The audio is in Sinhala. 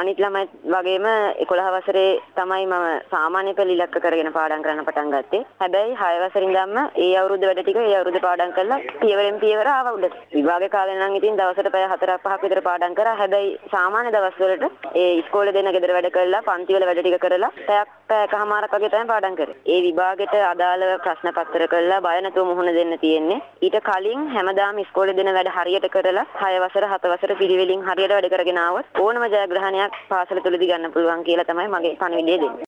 අනිත් ළමයි වගේම 11 වසරේ තමයි මම සාමාන්‍ය පෙළ ඉලක්ක කරගෙන පාඩම් කරන්න පටන් ගත්තේ. හැබැයි 6 වසරින් ඉඳන්ම ඒ අවුරුද්ද වැඩ ටික ඒ අවුරුද්ද පාඩම් කරලා පියවරෙන් පියවර ආවා උඩට. විභාගේ කාලේ නම් ඉතින් දවසට පැය 4ක් 5ක් විතර පාඩම් කරා. හැබැයි සාමාන්‍ය දවස්වලට ඒ ඉස්කෝලේ දෙන ගෙදර වැඩ කරලා පන්ති වල වැඩ ටික කරලා පැයක් පැයකමාරක් වගේ තමයි පාඩම් කරේ. ඒ විභාගෙට අදාළව ප්‍රශ්න පත්‍ර කරලා බය නැතුව මුහුණ දෙන්න තියෙන්නේ. ඊට කලින් හැමදාම ඉස්කෝලේ දෙන වැඩ හරියට කරලා 6 වසර 7 වසර පිළිවෙලින් හරියට වැඩ කරගෙන ආවොත් ඕනම ජයග්‍රහණයක් පාසල තුලදී ගන්න පුළුවන් කියලා තමයි මගේ පණිවිඩය දෙන්නේ.